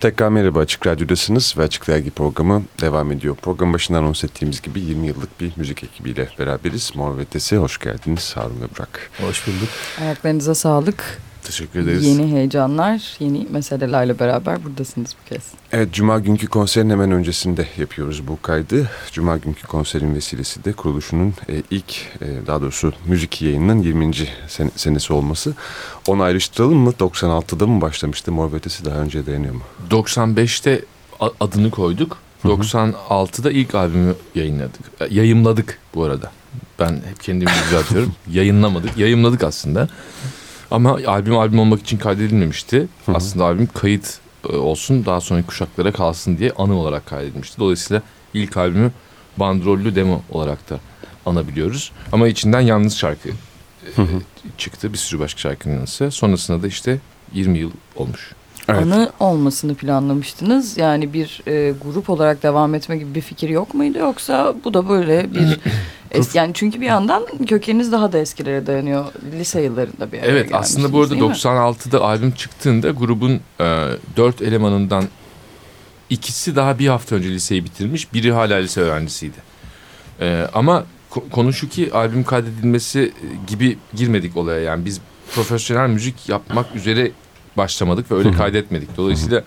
Tekrar merhaba Açık Radyo'dasınız ve Açık Dergi programı devam ediyor. Program başından anons ettiğimiz gibi 20 yıllık bir müzik ekibiyle beraberiz. Mor ve hoş geldiniz Harun ve Burak. Hoş bulduk. Ayaklarınıza sağlık. Teşekkür ederiz. Yeni heyecanlar, yeni meselelerle beraber buradasınız bu kez. Evet, Cuma günkü konserin hemen öncesinde yapıyoruz bu kaydı. Cuma günkü konserin vesilesi de kuruluşunun e, ilk, e, daha doğrusu müzik yayınının 20. Sen senesi olması. Onu ayrıştıralım mı? 96'da mı başlamıştı? Mor Ötesi daha önce dayanıyor mu? 95'te adını koyduk. 96'da ilk albümü yayınladık. E, yayımladık bu arada. Ben hep kendimi düzeltiyorum. Yayınlamadık. Yayımladık aslında. Ama albüm albüm olmak için kaydedilmemişti. Hı hı. Aslında albüm kayıt e, olsun daha sonraki kuşaklara kalsın diye anı olarak kaydedilmişti. Dolayısıyla ilk albümü bandrollü demo olarak da anabiliyoruz. Ama içinden yalnız şarkı hı hı. çıktı. Bir sürü başka şarkının yanısı. Sonrasında da işte 20 yıl olmuş. Evet. Anı olmasını planlamıştınız. Yani bir e, grup olarak devam etme gibi bir fikir yok muydu? Yoksa bu da böyle bir Eski, yani çünkü bir yandan kökeniniz daha da eskilere dayanıyor. Lise yıllarında bir Evet aslında bu arada 96'da albüm çıktığında grubun e, dört elemanından ikisi daha bir hafta önce liseyi bitirmiş. Biri hala lise öğrencisiydi. E, ama konu şu ki albüm kaydedilmesi gibi girmedik olaya. Yani biz profesyonel müzik yapmak üzere başlamadık ve öyle kaydetmedik. Dolayısıyla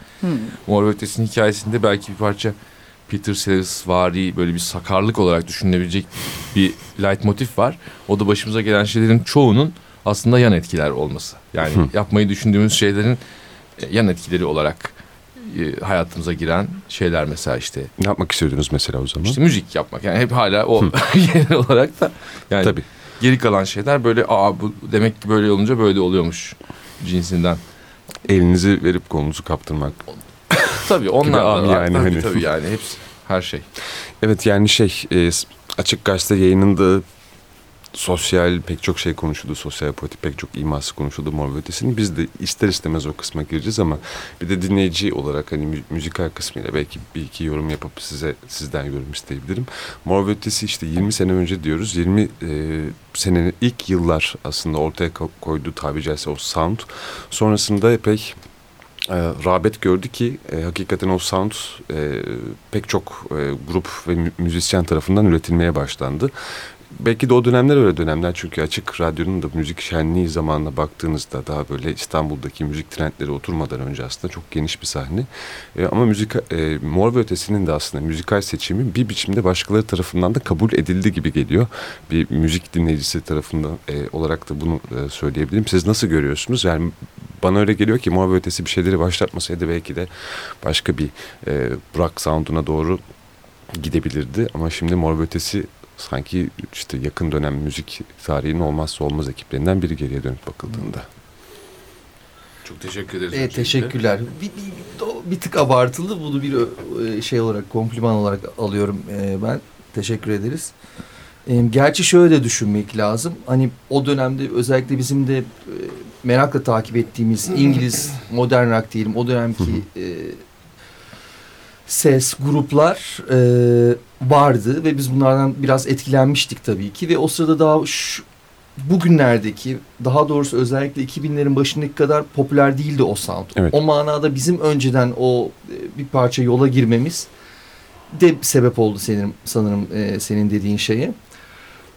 Mor Ötesi'nin hikayesinde belki bir parça Peter Sellers vari böyle bir sakarlık olarak düşünülebilecek bir leitmotif var. O da başımıza gelen şeylerin çoğunun aslında yan etkiler olması. Yani Hı. yapmayı düşündüğümüz şeylerin e, yan etkileri olarak e, hayatımıza giren şeyler mesela işte. Ne yapmak istiyordunuz mesela o zaman? İşte müzik yapmak. Yani hep hala o genel olarak da yani Tabii. geri kalan şeyler böyle aa bu demek ki böyle olunca böyle oluyormuş cinsinden. Elinizi verip kolunuzu kaptırmak. Tabii onlar da yani. Tabii, hani. tabii yani hepsi her şey. Evet yani şey e, açık gazete yayınında sosyal pek çok şey konuşuldu. Sosyal politik pek çok iması konuşuldu Mor ve Ötesi'nin. Biz de ister istemez o kısma gireceğiz ama bir de dinleyici olarak hani mü müzikal kısmıyla belki bir iki yorum yapıp size sizden yorum isteyebilirim. Mor ve Ötesi işte 20 sene önce diyoruz. 20 e, senenin ilk yıllar aslında ortaya koyduğu tabi caizse o sound. Sonrasında epey e, rağbet gördü ki e, hakikaten o sound e, pek çok e, grup ve müzisyen tarafından üretilmeye başlandı. Belki de o dönemler öyle dönemler çünkü Açık Radyo'nun da müzik şenliği zamanına baktığınızda daha böyle İstanbul'daki müzik trendleri oturmadan önce aslında çok geniş bir sahne. E, ama müzik e, Mor ve Ötesi'nin de aslında müzikal seçimi bir biçimde başkaları tarafından da kabul edildi gibi geliyor. Bir müzik dinleyicisi tarafından e, olarak da bunu e, söyleyebilirim. Siz nasıl görüyorsunuz? Yani bana öyle geliyor ki Mor ve Ötesi bir şeyleri başlatmasaydı belki de başka bir e, rock sound'una doğru gidebilirdi. Ama şimdi Mor ve Ötesi sanki işte yakın dönem müzik tarihinin olmazsa olmaz ekiplerinden biri geriye dönüp bakıldığında. Çok teşekkür ederiz. Evet, teşekkürler. Bir, bir, bir tık abartılı bunu bir e, şey olarak kompliman olarak alıyorum e, ben. Teşekkür ederiz. E, gerçi şöyle de düşünmek lazım. Hani o dönemde özellikle bizim de merakla takip ettiğimiz İngiliz modern rock diyelim o dönemki ses, gruplar e, vardı ve biz bunlardan biraz etkilenmiştik tabii ki ve o sırada daha şu, bugünlerdeki daha doğrusu özellikle 2000'lerin başındaki kadar popüler değildi o sound. Evet. O manada bizim önceden o e, bir parça yola girmemiz de sebep oldu senin sanırım e, senin dediğin şeye.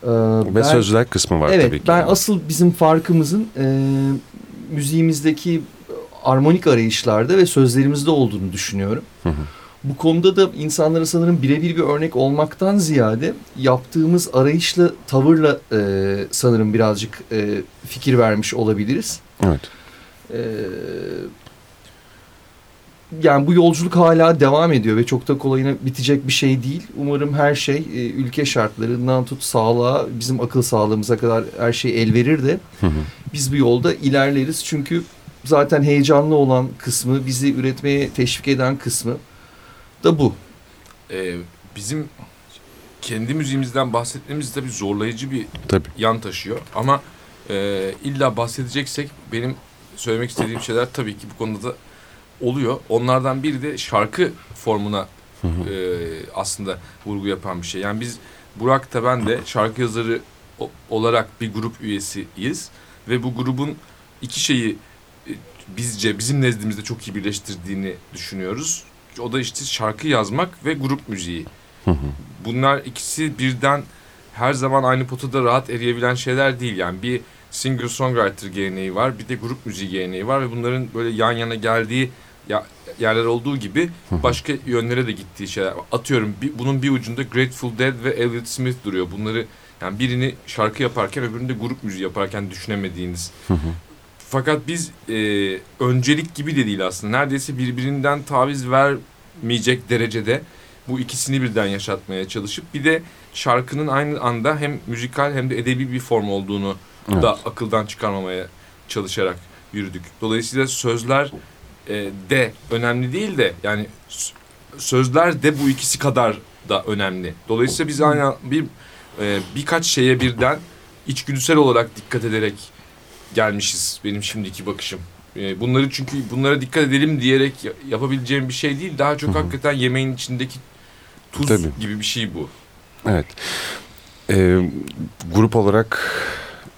Ee, Ve ben, sözler kısmı var evet, tabii ki. Ben asıl bizim farkımızın e, müziğimizdeki armonik arayışlarda ve sözlerimizde olduğunu düşünüyorum. Hı hı. Bu konuda da insanlara sanırım birebir bir örnek olmaktan ziyade yaptığımız arayışla, tavırla e, sanırım birazcık e, fikir vermiş olabiliriz. Evet. E, yani bu yolculuk hala devam ediyor ve çok da kolayına bitecek bir şey değil. Umarım her şey e, ülke şartlarından tut sağlığa, bizim akıl sağlığımıza kadar her şey el verir de hı hı. biz bu yolda ilerleriz. Çünkü zaten heyecanlı olan kısmı, bizi üretmeye teşvik eden kısmı da bu. Ee, bizim kendi müziğimizden bahsetmemiz de bir zorlayıcı bir Tabii. yan taşıyor. Ama e, illa bahsedeceksek benim söylemek istediğim şeyler tabii ki bu konuda da oluyor. Onlardan biri de şarkı formuna hı hı. E, aslında vurgu yapan bir şey. Yani biz Burak da ben de şarkı yazarı olarak bir grup üyesiyiz. Ve bu grubun iki şeyi e, bizce bizim nezdimizde çok iyi birleştirdiğini düşünüyoruz. O da işte şarkı yazmak ve grup müziği. Hı hı. Bunlar ikisi birden her zaman aynı potada rahat eriyebilen şeyler değil. Yani bir singer songwriter geleneği var, bir de grup müziği geleneği var ve bunların böyle yan yana geldiği ya- yerler olduğu gibi başka yönlere de gittiği şeyler. Atıyorum bir, bunun bir ucunda Grateful Dead ve Elliott Smith duruyor. Bunları yani birini şarkı yaparken öbürünü de grup müziği yaparken düşünemediğiniz. Fakat biz e, öncelik gibi de değil aslında. Neredeyse birbirinden taviz vermeyecek derecede bu ikisini birden yaşatmaya çalışıp bir de şarkının aynı anda hem müzikal hem de edebi bir form olduğunu Evet. da akıldan çıkarmamaya çalışarak yürüdük. Dolayısıyla sözler e, de önemli değil de yani sözler de bu ikisi kadar da önemli. Dolayısıyla biz aynı bir e, birkaç şeye birden içgüdüsel olarak dikkat ederek gelmişiz benim şimdiki bakışım. E, bunları çünkü bunlara dikkat edelim diyerek ya- yapabileceğim bir şey değil. Daha çok Hı hı. hakikaten yemeğin içindeki tuz Tabii. gibi bir şey bu. Evet. Ee, grup olarak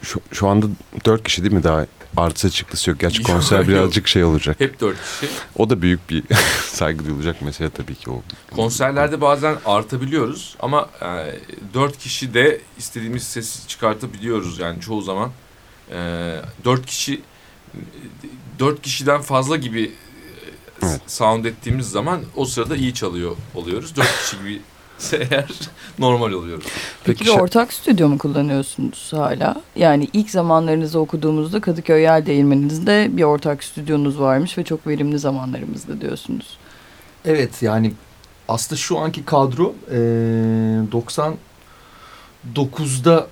şu, şu anda dört kişi değil mi daha artısı çıktısı yok. Gerçi Yok, konser yok. birazcık şey olacak. Hep dört kişi. O da büyük bir saygı duyulacak mesele tabii ki o. Konserlerde bazen artabiliyoruz ama e, dört kişi de istediğimiz sesi çıkartabiliyoruz yani çoğu zaman. E, dört kişi dört kişiden fazla gibi e, Evet. sound ettiğimiz zaman o sırada iyi çalıyor oluyoruz. Dört kişi gibi ise eğer normal oluyoruz. Peki bir şa- ortak stüdyo mu kullanıyorsunuz hala? Yani ilk zamanlarınızı okuduğumuzda Kadıköy Yel Değirmeni'nde bir ortak stüdyonuz varmış ve çok verimli zamanlarımızda diyorsunuz. Evet yani aslında şu anki kadro e, 99'da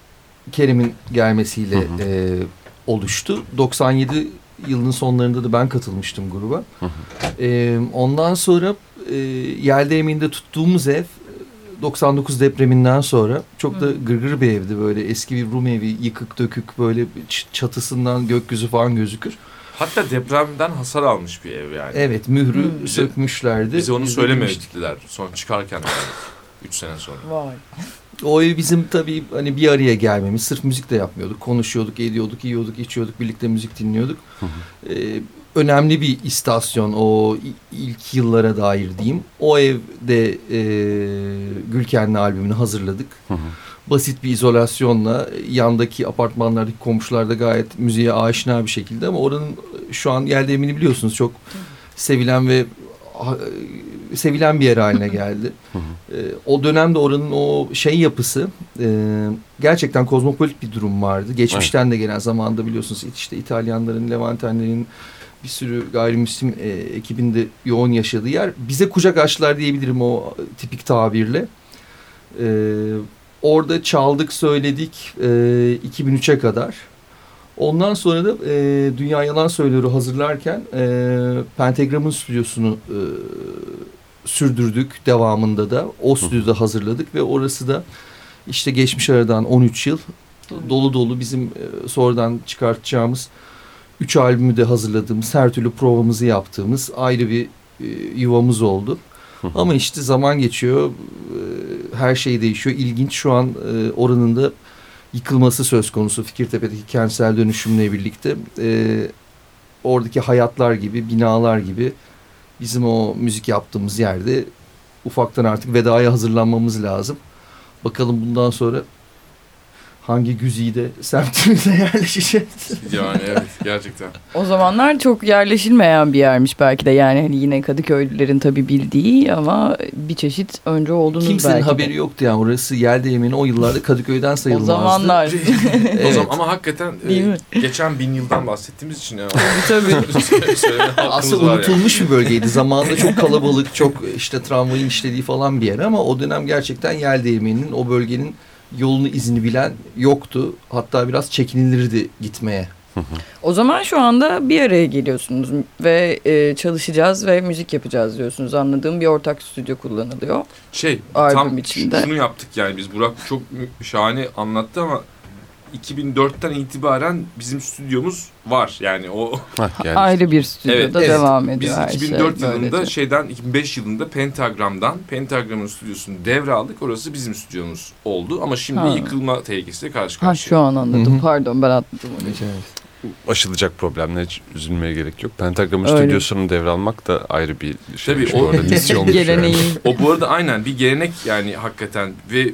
Kerem'in gelmesiyle Hı hı. e, oluştu. 97 yılının sonlarında da ben katılmıştım gruba. Hı hı. E, ondan sonra e, Yel Değirmeni'nde tuttuğumuz ev e, 99 depreminden sonra çok da gırgır bir evdi böyle eski bir Rum evi yıkık dökük böyle çatısından gökyüzü falan gözükür. Hatta depremden hasar almış bir ev yani. Evet mührü Hı. Bize- sökmüşlerdi. Bize onu söylemediler son çıkarken yani. Üç sene sonra. Vay. O ev bizim tabii hani bir araya gelmemiz. Sırf müzik de yapmıyorduk. Konuşuyorduk, ediyorduk, yiyorduk, içiyorduk. Birlikte müzik dinliyorduk. Hı Ee, önemli bir istasyon o ilk yıllara dair diyeyim. O evde e, Gülken'le albümünü hazırladık. Hı hı. Basit bir izolasyonla yandaki apartmanlardaki komşular da gayet müziğe aşina bir şekilde ama oranın şu an yerde emini biliyorsunuz çok sevilen ve sevilen bir yer haline geldi. Ee, o dönemde oranın o şey yapısı e, gerçekten kozmopolit bir durum vardı. Geçmişten de gelen zamanda biliyorsunuz işte İtalyanların, Levantenlerin bir sürü gayrimüslim e, ekibinde yoğun yaşadığı yer. Bize kucak açtılar diyebilirim o tipik tabirle. Ee, orada çaldık, söyledik e, 2003'e kadar. Ondan sonra da e, Dünya Yalan Söylüyor'u hazırlarken e, Pentagram'ın stüdyosunu e, sürdürdük devamında da. O stüdyoda hazırladık ve orası da işte geçmiş aradan 13 yıl dolu dolu bizim e, sonradan çıkartacağımız 3 albümü de hazırladığımız, her türlü provamızı yaptığımız ayrı bir e, yuvamız oldu. Ama işte zaman geçiyor, e, her şey değişiyor. İlginç şu an oranın da yıkılması söz konusu Fikirtepe'deki kentsel dönüşümle birlikte. Oradaki hayatlar gibi, binalar gibi bizim o müzik yaptığımız yerde ufaktan artık vedaya hazırlanmamız lazım. Bakalım bundan sonra hangi güzide semtimize yerleşeceğiz. Yani evet gerçekten. O zamanlar çok yerleşilmeyen bir yermiş belki de yani hani yine Kadıköylülerin tabii bildiği ama bir çeşit önce olduğunuz Kimsenin belki de. haberi yoktu yani orası yel değirmeni o yıllarda Kadıköy'den O sayılmazdı. zamanlar. O Evet. zaman ama hakikaten e, geçen bin yıldan bahsettiğimiz için yani. tabii. Aslında var yani. unutulmuş bir bölgeydi. Zamanında çok kalabalık, çok işte tramvayın işlediği falan bir yer ama o dönem gerçekten yel değirmeninin o bölgenin yolunu izini bilen yoktu. Hatta biraz çekinilirdi gitmeye. O zaman şu anda bir araya geliyorsunuz ve e, çalışacağız ve müzik yapacağız diyorsunuz. Anladığım bir ortak stüdyo kullanılıyor. Şey Albüm tam içinde. şunu yaptık yani biz Burak çok şahane anlattı ama 2004'ten itibaren bizim stüdyomuz var. Yani o yani Ayrı bir stüdyoda Evet, evet. devam ediyor biz her şey. 2004 yılında böylece. şeyden 2005 yılında Pentagram'dan Pentagram'ın stüdyosunu devraldık. Orası bizim stüdyomuz oldu ama şimdi Ha. yıkılma tehlikesiyle karşı Ha karşıya. şu an anladım. Hı hı. Pardon ben atladım onu. aşılacak problemler hiç üzülmeye gerek yok. Pentagram'ın stüdyosunu devralmak da ayrı bir şey. Tabii, o- arada misyonmuş yani. Geleneği. O bu arada aynen bir gelenek yani hakikaten ve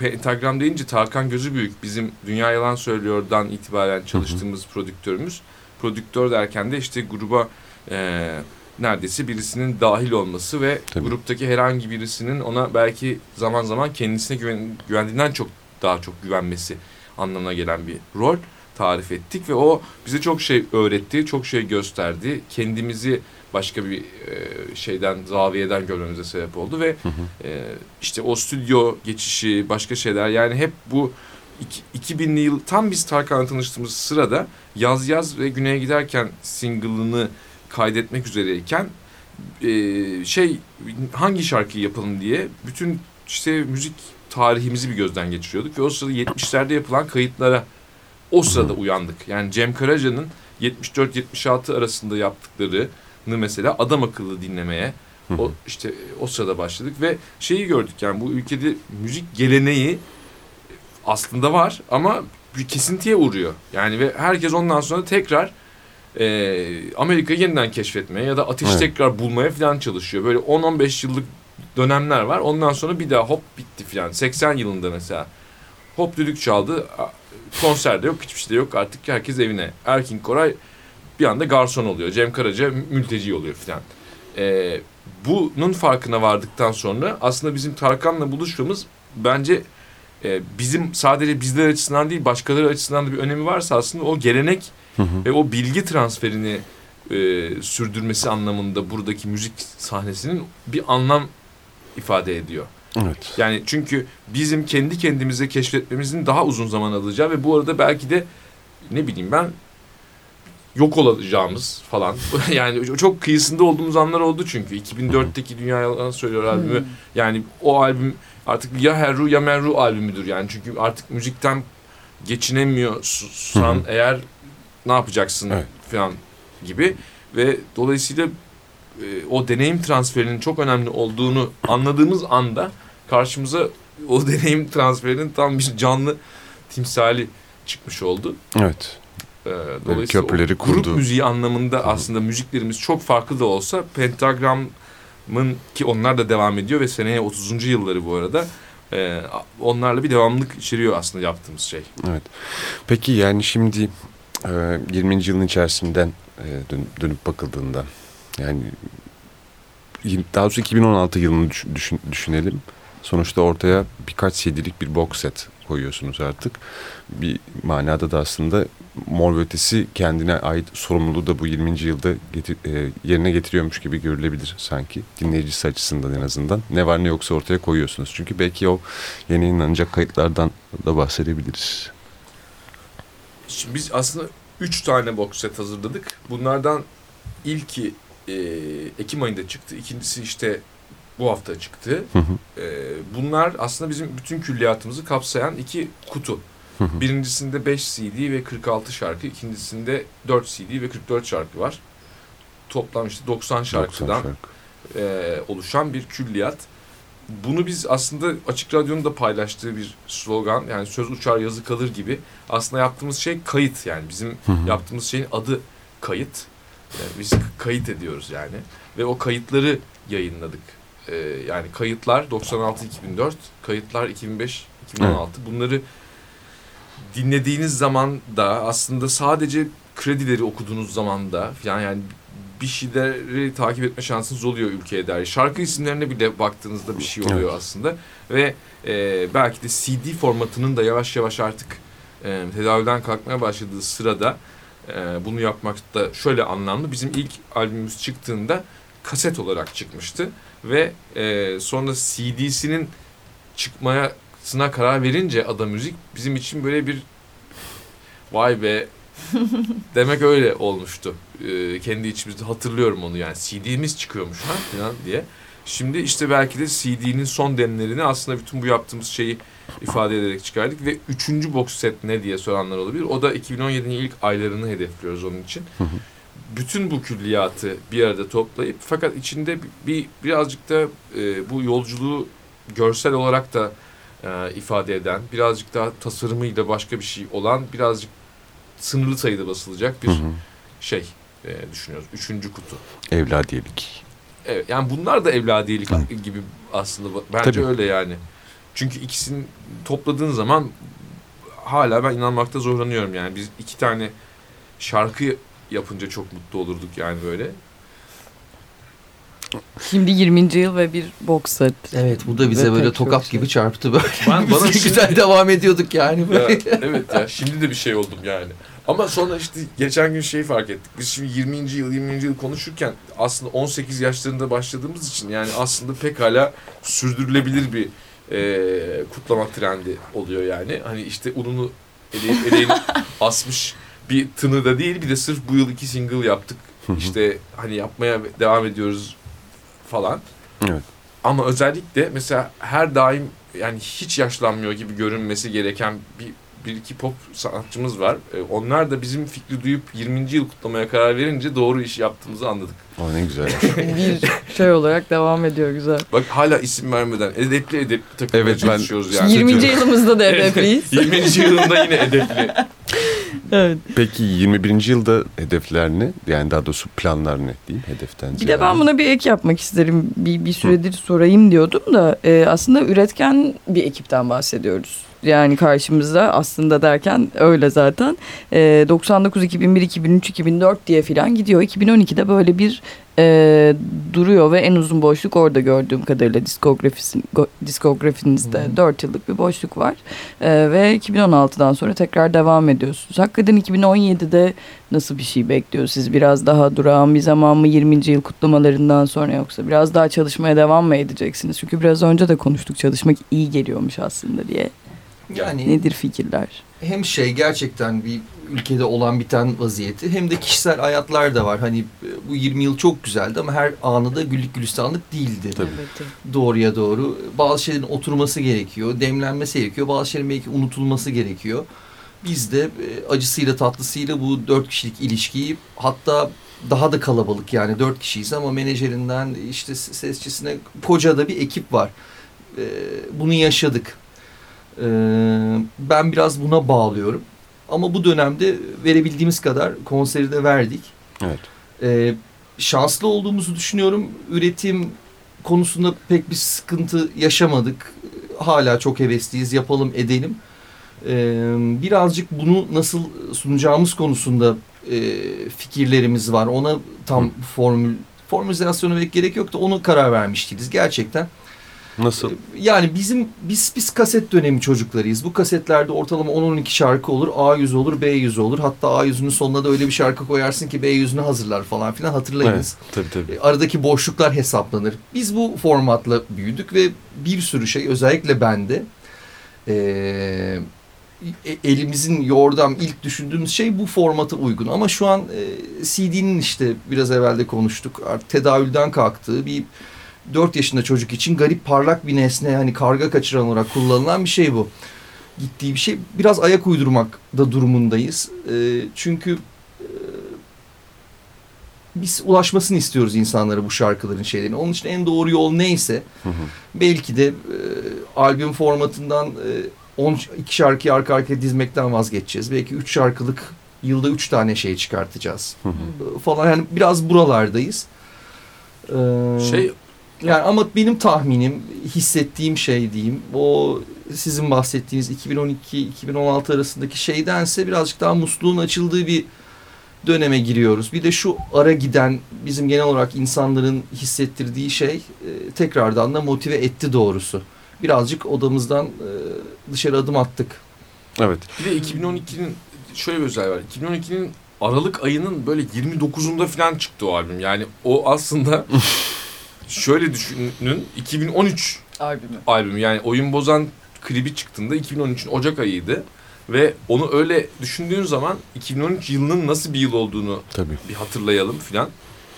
Pentagram deyince Tarkan Gözü Büyük bizim Dünya Yalan Söylüyor'dan itibaren çalıştığımız prodüktörümüz. Prodüktör derken de işte gruba e, neredeyse birisinin dahil olması ve Tabii. gruptaki herhangi birisinin ona belki zaman zaman kendisine güven, güvendiğinden çok daha çok güvenmesi anlamına gelen bir rol tarif ettik ve o bize çok şey öğretti, çok şey gösterdi. Kendimizi başka bir e, şeyden, zaviyeden görmemize sebep oldu ve Hı hı. e, işte o stüdyo geçişi, başka şeyler yani hep bu iki- 2000'li yıl tam biz Tarkan'la tanıştığımız sırada Yaz Yaz ve Güney'e giderken single'ını kaydetmek üzereyken e, şey hangi şarkıyı yapalım diye bütün işte müzik tarihimizi bir gözden geçiriyorduk ve o sırada 70'lerde yapılan kayıtlara o sırada uyandık. Yani Cem Karaca'nın 74-76 arasında yaptıklarını mesela adam akıllı dinlemeye o işte o sırada başladık ve şeyi gördük yani bu ülkede müzik geleneği aslında var ama bir kesintiye uğruyor. Yani ve herkes ondan sonra tekrar e, Amerika'yı yeniden keşfetmeye ya da ateşi Evet. tekrar bulmaya falan çalışıyor. Böyle 10-15 yıllık dönemler var. Ondan sonra bir daha hop bitti falan. 80 yılında mesela hop düdük çaldı. Konserde yok, hiçbir şey de yok. Artık herkes evine. Erkin Koray bir anda garson oluyor. Cem Karaca mülteci oluyor falan. Ee, bunun farkına vardıktan sonra aslında bizim Tarkan'la buluşmamız bence e, bizim sadece bizler açısından değil başkaları açısından da bir önemi varsa aslında o gelenek Hı hı. ve o bilgi transferini e, sürdürmesi anlamında buradaki müzik sahnesinin bir anlam ifade ediyor. Evet. Yani çünkü bizim kendi kendimize keşfetmemizin daha uzun zaman alacağı ve bu arada belki de ne bileyim ben yok olacağımız falan. yani çok kıyısında olduğumuz anlar oldu çünkü. 2004'teki Dünya Yalan Söylüyor albümü. Hmm. Yani o albüm artık ya Herru ya Merru albümüdür yani. Çünkü artık müzikten geçinemiyorsan eğer ne yapacaksın Evet. falan gibi. Ve dolayısıyla e, o deneyim transferinin çok önemli olduğunu anladığımız anda karşımıza o deneyim transferinin tam bir canlı timsali çıkmış oldu. Evet. Ee, dolayısıyla köprüleri o grup kurdu. müziği anlamında aslında müziklerimiz çok farklı da olsa Pentagram'ın ki onlar da devam ediyor ve seneye 30. yılları bu arada e, onlarla bir devamlılık içeriyor aslında yaptığımız şey. Evet. Peki yani şimdi e, 20. yılın içerisinden e, dön- dönüp bakıldığında yani daha doğrusu 2016 yılını düş- düşün- düşünelim. Sonuçta ortaya birkaç CD'lik bir box set koyuyorsunuz artık. Bir manada da aslında Mor Ötesi kendine ait sorumluluğu da bu 20. yılda getir- e, yerine getiriyormuş gibi görülebilir sanki. Dinleyicisi açısından en azından. Ne var ne yoksa ortaya koyuyorsunuz. Çünkü belki o yeni yayınlanacak kayıtlardan da bahsedebiliriz. Şimdi biz aslında üç tane box set hazırladık. Bunlardan ilki e, Ekim ayında çıktı. İkincisi işte bu hafta çıktı. Hı hı. E, bunlar aslında bizim bütün külliyatımızı kapsayan iki kutu. Hı hı. Birincisinde 5 CD ve 46 şarkı. ikincisinde 4 CD ve 44 şarkı var. Toplam işte 90 90 şarkıdan şarkı. e, oluşan bir külliyat. Bunu biz aslında Açık Radyo'nun da paylaştığı bir slogan yani söz uçar yazı kalır gibi aslında yaptığımız şey kayıt yani bizim Hı hı. yaptığımız şeyin adı kayıt. Yani biz k- kayıt ediyoruz yani ve o kayıtları yayınladık. E, yani kayıtlar 96-2004, kayıtlar 2005-2016 bunları dinlediğiniz zaman da aslında sadece kredileri okuduğunuz zaman da yani, yani bir şeyleri takip etme şansınız oluyor ülkeye dair. Şarkı isimlerine bile baktığınızda bir şey oluyor Evet. aslında. Ve e, belki de CD formatının da yavaş yavaş artık e, tedaviden kalkmaya başladığı sırada e, bunu yapmak da şöyle anlamlı. Bizim ilk albümümüz çıktığında kaset olarak çıkmıştı. Ve e, sonra CD'sinin çıkmasına karar verince Ada Müzik bizim için böyle bir vay be demek öyle olmuştu. Ee, kendi içimizde hatırlıyorum onu yani CD'miz çıkıyormuş ha falan diye. Şimdi işte belki de CD'nin son demlerini aslında bütün bu yaptığımız şeyi ifade ederek çıkardık ve üçüncü box set ne diye soranlar olabilir. O da 2017'nin ilk aylarını hedefliyoruz onun için. Hı hı. Bütün bu külliyatı bir arada toplayıp fakat içinde bir birazcık da e, bu yolculuğu görsel olarak da e, ifade eden, birazcık daha tasarımıyla başka bir şey olan, birazcık sınırlı sayıda basılacak bir Hı hı. şey e, düşünüyoruz. Üçüncü kutu. Evladiyelik. Evet, yani bunlar da evladiyelik Hı. gibi aslında bence Tabii. öyle yani. Çünkü ikisini topladığın zaman hala ben inanmakta zorlanıyorum yani. Biz iki tane şarkı yapınca çok mutlu olurduk yani böyle. Şimdi 20. yıl ve bir box set. Evet bu da bize Ve böyle tokat şey. gibi çarptı böyle. Ben, bana şimdi, güzel devam ediyorduk yani Ya, böyle. evet ya şimdi de bir şey oldum yani. Ama sonra işte geçen gün şeyi fark ettik. Biz şimdi 20. yıl 20. yıl konuşurken aslında 18 yaşlarında başladığımız için yani aslında pek hala sürdürülebilir bir e, kutlama trendi oluyor yani. Hani işte ununu eleyip eleğini asmış bir tını da değil. Bir de sırf bu yıl iki single yaptık. İşte hani yapmaya devam ediyoruz falan. Evet. Ama özellikle mesela her daim yani hiç yaşlanmıyor gibi görünmesi gereken bir bir iki pop sanatçımız var. Ee, onlar da bizim fikri duyup 20. yıl kutlamaya karar verince doğru iş yaptığımızı anladık. O ne güzel. bir şey olarak devam ediyor güzel. Bak hala isim vermeden edepli edepli takılmaya Evet, ben- çalışıyoruz yani. 20. diyorum. yılımızda da hedefliyiz. 20. yılında yine edepli. Evet. Peki 21. yılda hedefler ne? Yani daha doğrusu planlar ne diyeyim hedeften Bir ziyade. de ben buna bir ek yapmak isterim. Bir, bir süredir sorayım diyordum da e, aslında üretken bir ekipten bahsediyoruz. Yani karşımızda aslında derken öyle zaten. E, 99, 2001, 2003, 2004 diye filan gidiyor. 2012'de böyle bir e, duruyor ve en uzun boşluk orada gördüğüm kadarıyla diskografisin, diskografinizde Hmm. 4 yıllık bir boşluk var. E, ve 2016'dan sonra tekrar devam ediyorsunuz. Hakikaten 2017'de nasıl bir şey bekliyor siz? Biraz daha durağan bir zaman mı 20. yıl kutlamalarından sonra yoksa biraz daha çalışmaya devam mı edeceksiniz? Çünkü biraz önce de konuştuk çalışmak iyi geliyormuş aslında diye. Yani Nedir fikirler? hem şey gerçekten bir ülkede olan biten vaziyeti hem de kişisel hayatlar da var. Hani e, bu 20 yıl çok güzeldi ama her anı da güllük gülistanlık değildi. Tabii. Doğruya doğru. Bazı şeylerin oturması gerekiyor, demlenmesi gerekiyor. Bazı şeylerin belki unutulması gerekiyor. Biz de e, acısıyla tatlısıyla bu dört kişilik ilişkiyi hatta daha da kalabalık yani dört kişiyiz ama menajerinden işte sesçisine koca da bir ekip var. E, Bunu yaşadık. E, Ben biraz buna bağlıyorum. Ama bu dönemde verebildiğimiz kadar konseri de verdik. Evet. Ee, şanslı olduğumuzu düşünüyorum. Üretim konusunda pek bir sıkıntı yaşamadık. Hala çok hevesliyiz. Yapalım edelim. Ee, birazcık bunu nasıl sunacağımız konusunda e, fikirlerimiz var. Ona tam formül formülizasyona belki gerek yok da onu karar vermiş değiliz. Gerçekten Nasıl? yani bizim biz biz kaset dönemi çocuklarıyız. Bu kasetlerde ortalama 10-12 şarkı olur. A yüzü olur, B yüzü olur. Hatta A yüzünün sonuna da öyle bir şarkı koyarsın ki B yüzünü hazırlar falan filan hatırlayınız. Evet, tabii tabii. E, Aradaki boşluklar hesaplanır. Biz bu formatla büyüdük ve bir sürü şey özellikle bende e, e, elimizin yordam ilk düşündüğümüz şey bu formata uygun. Ama şu an e, CD'nin işte biraz evvel de konuştuk artık tedavülden kalktığı bir 4 yaşında çocuk için garip parlak bir nesne hani karga kaçıran olarak kullanılan bir şey bu. Gittiği bir şey biraz ayak uydurmak da durumundayız. E, çünkü e, biz ulaşmasını istiyoruz insanlara bu şarkıların şeylerini. Onun için en doğru yol neyse Hı hı. belki de e, albüm formatından e, 12 şarkıyı arka arkaya dizmekten vazgeçeceğiz. Belki 3 şarkılık yılda 3 tane şey çıkartacağız. Hı hı. E, falan yani biraz buralardayız. Ee, Şey yani ama benim tahminim, hissettiğim şey diyeyim. O sizin bahsettiğiniz 2012-2016 arasındaki şeydense birazcık daha musluğun açıldığı bir döneme giriyoruz. Bir de şu ara giden bizim genel olarak insanların hissettirdiği şey e, tekrardan da motive etti doğrusu. Birazcık odamızdan e, dışarı adım attık. Evet. bir de 2012'nin şöyle bir özelliği var. 2012'nin Aralık ayının böyle 29'unda falan çıktı o albüm. Yani o aslında şöyle düşünün 2013 Albümü. albüm yani Oyun Bozan klibi çıktığında 2013'ün Ocak ayıydı. Ve onu öyle düşündüğün zaman 2013 yılının nasıl bir yıl olduğunu Tabii. bir hatırlayalım filan.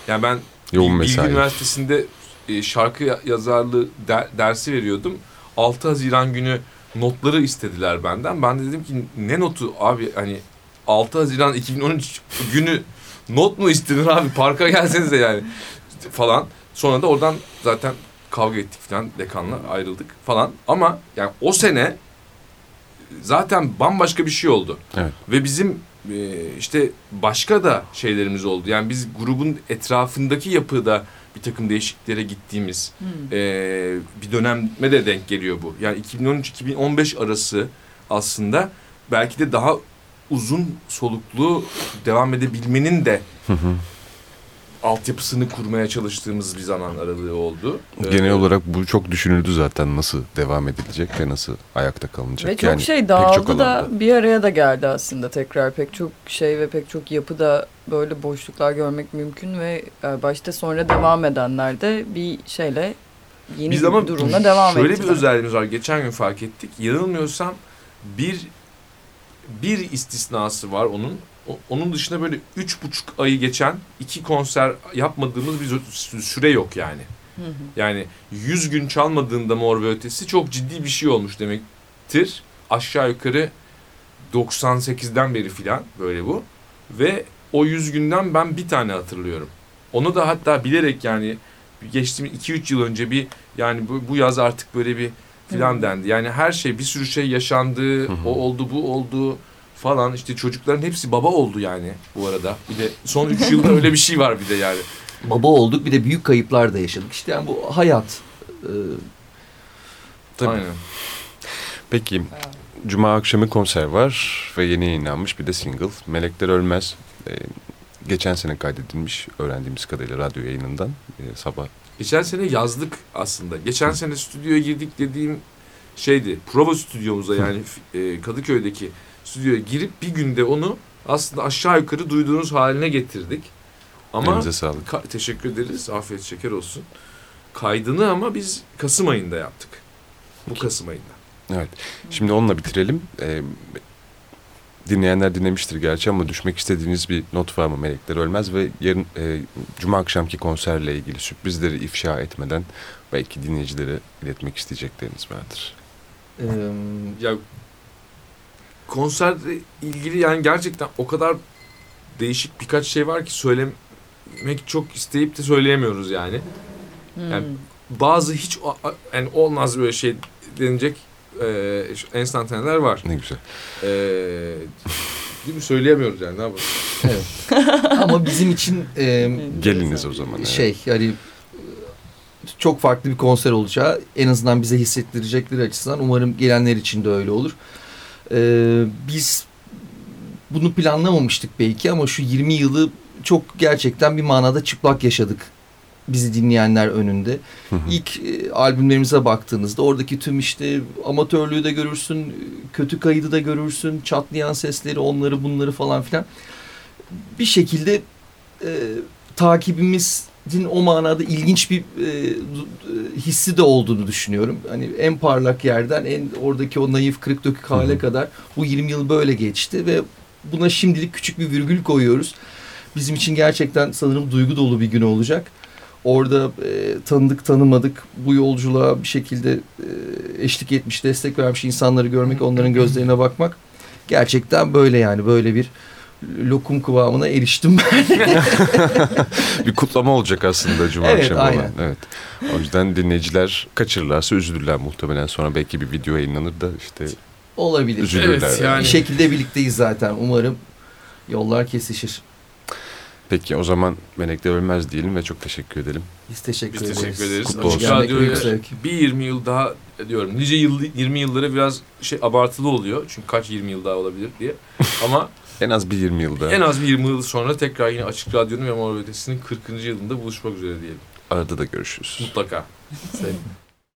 Yani ben Yoğun Bilgi mesai. Üniversitesi'nde e, şarkı ya- yazarlığı der- dersi veriyordum. 6 Haziran günü notları istediler benden. Ben de dedim ki ne notu abi hani 6 Haziran 2013 günü not mu istedin abi parka gelsenize yani falan. Sonra da oradan zaten kavga ettik falan dekanla ayrıldık falan. Ama yani o sene zaten bambaşka bir şey oldu. Evet. Ve bizim e, işte başka da şeylerimiz oldu. Yani biz grubun etrafındaki yapıda bir takım değişikliklere gittiğimiz Hmm. e, bir döneme de denk geliyor bu. Yani 2013-2015 arası aslında belki de daha uzun soluklu devam edebilmenin de Hı hı. Altyapısını kurmaya çalıştığımız bir zaman aralığı oldu. Genel Ee, olarak bu çok düşünüldü zaten nasıl devam edilecek ve nasıl ayakta kalınacak. Ve çok Yani şey pek dağıldı çok da alanda. bir araya da geldi aslında tekrar. Pek çok şey ve pek çok yapıda böyle boşluklar görmek mümkün ve e, başta sonra devam edenler de bir şeyle yeni Biz bir ama durumla devam şöyle ettiler. bir özelliğimiz var. Geçen gün fark ettik. Yanılmıyorsam bir bir istisnası var onun. Onun dışında böyle üç buçuk ayı geçen iki konser yapmadığımız bir sü- süre yok yani. Hı hı. Yani 100 gün çalmadığında Mor ve Ötesi çok ciddi bir şey olmuş demektir. Aşağı yukarı 98'den beri filan böyle bu. Ve o 100 günden ben bir tane hatırlıyorum. Onu da hatta bilerek yani geçtiğimiz 2-3 yıl önce bir yani bu, bu yaz artık böyle bir filan dendi. Yani her şey bir sürü şey yaşandı. Hı hı. O oldu bu oldu falan. İşte çocukların hepsi baba oldu yani bu arada. Bir de son 3 yılda öyle bir şey var bir de yani. Baba olduk bir de büyük kayıplar da yaşadık. İşte yani bu hayat. Ee, Tabii. Aynen. Peki Cuma akşamı konser var ve yeni yayınlanmış bir de single. Melekler Ölmez. Ee, geçen sene kaydedilmiş öğrendiğimiz kadarıyla radyo yayınından e, sabah. Geçen sene yazdık aslında. Geçen sene stüdyoya girdik dediğim şeydi. Prova stüdyomuza yani e, Kadıköy'deki stüdyoya girip bir günde onu aslında aşağı yukarı duyduğunuz haline getirdik. Ama Elinize sağlık. ka- teşekkür ederiz. Afiyet şeker olsun. Kaydını ama biz Kasım ayında yaptık. Bu Kasım ayında. Evet. Şimdi onunla bitirelim. Ee, dinleyenler dinlemiştir gerçi ama düşmek istediğiniz bir not var mı Melekler Ölmez ve yarın e, Cuma akşamki konserle ilgili sürprizleri ifşa etmeden belki dinleyicilere iletmek isteyecekleriniz vardır. e, Ya konserle ilgili yani gerçekten o kadar değişik birkaç şey var ki söylemek çok isteyip de söyleyemiyoruz yani. Hmm. Yani bazı hiç yani olmaz böyle şey denilecek e, enstantaneler var. Ne güzel. E, değil mi? Söyleyemiyoruz yani ne yapalım. evet. Ama bizim için e, Geliniz o zaman. evet. şey yani e, çok farklı bir konser olacağı en azından bize hissettirecekleri açısından umarım gelenler için de öyle olur. Ee, biz bunu planlamamıştık belki ama şu 20 yılı çok gerçekten bir manada çıplak yaşadık bizi dinleyenler önünde. Hı hı. İlk e, albümlerimize baktığınızda oradaki tüm işte amatörlüğü de görürsün, kötü kaydı da görürsün, çatlayan sesleri, onları bunları falan filan. Bir şekilde e, takibimizin o manada ilginç bir e, e, hissi de olduğunu düşünüyorum. Hani en parlak yerden en oradaki o naif kırık dökük Hı hale hı. kadar bu 20 yıl böyle geçti ve buna şimdilik küçük bir virgül koyuyoruz. Bizim için gerçekten sanırım duygu dolu bir gün olacak. Orada e, tanıdık tanımadık bu yolculuğa bir şekilde e, eşlik etmiş, destek vermiş insanları görmek, onların gözlerine bakmak gerçekten böyle yani böyle bir lokum kıvamına eriştim ben. bir kutlama olacak aslında Cuma Evet, akşamı aynen. olan. Evet. O yüzden dinleyiciler kaçırırlarsa üzülürler muhtemelen. Sonra belki bir video yayınlanır da işte Olabilir. üzülürler. Evet, yani- Bir şekilde birlikteyiz zaten. Umarım yollar kesişir. Peki o zaman Melekler Ölmez diyelim ve çok teşekkür edelim. Biz teşekkür Biz ederiz. teşekkür ederiz. Kutlu Açık olsun. Radyo'ya bir 20 yıl daha diyorum. Nice yıl, 20 yılları biraz şey abartılı oluyor. Çünkü kaç 20 yıl daha olabilir diye. Ama En az bir 20 yılda en az bir 20 yıl sonra tekrar yine Açık Radyo'nun ve Mor Ötesi'nin 40. yılında buluşmak üzere diyelim. arada da görüşürüz. Mutlaka. Sevdim.